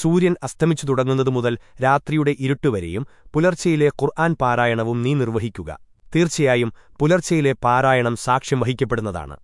സൂര്യൻ അസ്തമിച്ചു തുടങ്ങുന്നതു മുതൽ രാത്രിയുടെ ഇരുട്ടുവരെയും പുലർച്ചയിലെ ഖുർആൻ പാരായണവും നീ നിർവഹിക്കുക. തീർച്ചയായും പുലർച്ചയിലെ പാരായണം സാക്ഷ്യം വഹിക്കപ്പെടുന്നതാണ്.